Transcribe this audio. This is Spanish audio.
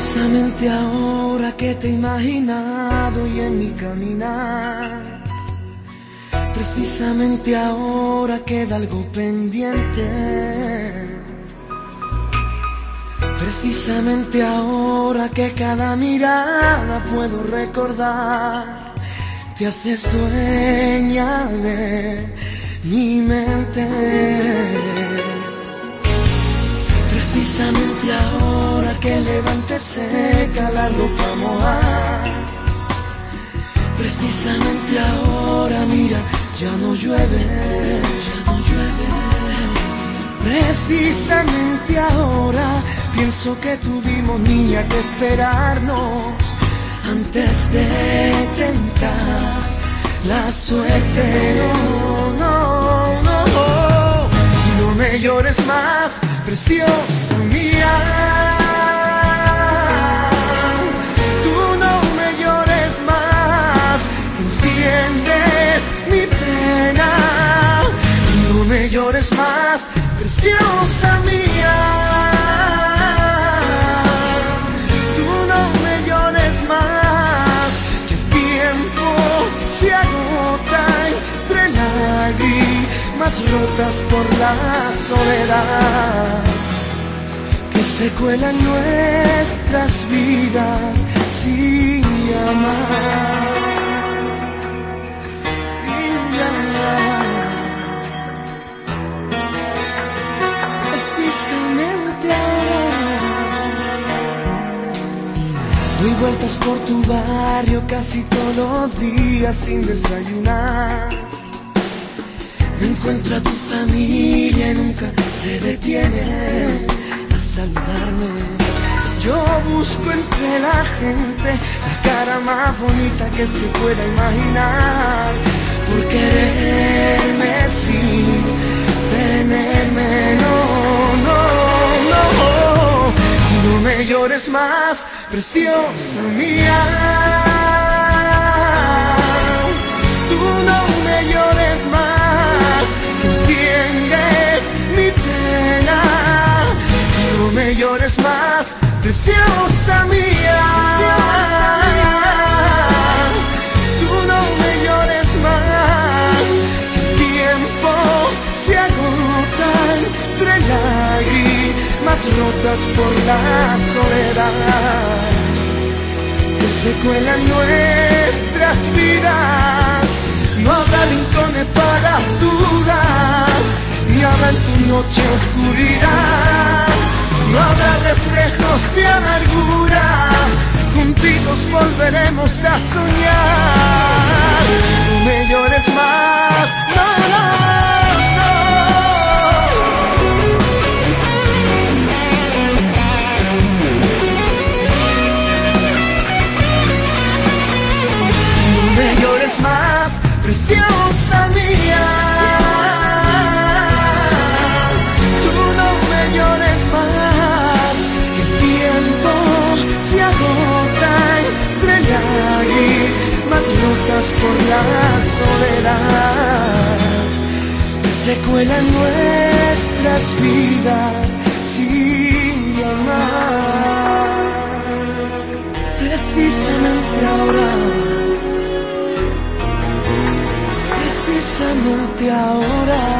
Precisamente ahora que te he imaginado y en mi caminar. Precisamente ahora queda algo pendiente. Precisamente ahora que cada mirada puedo recordar, te haces dueña de mi mente. Precisamente ahora que levante seca la ropa mojar. Precisamente ahora, mira, ya no llueve, ya no llueve. Precisamente ahora pienso que tuvimos niña que esperarnos antes de tentar la suerte. No, no, no, no preciosa no me llores más, entiendes llores más, preciosa mía. Tú no me llores más, que el tiempo se agota entre lágrimas rotas por la soledad que se cuelan nuestras vidas sin llamar. Sin llamar. Precisamente ahora. Doy vueltas por tu barrio casi todos los días sin desayunar. Me encuentro a tu familia y nunca se detiene saludarme. Yo busco entre la gente la cara más bonita que se pueda imaginar. Por quererme sin tenerme, no, no, no. No me llores más, preciosa mía. Lágrimas rotas por la soledad que se cuelan nuestras vidas. No habrá rincones para dudas, ni habrá en tu noche oscuridad. Soledad. Que se cuelan nuestras vidas sin llamar. Precisamente ahora. precisamente ahora.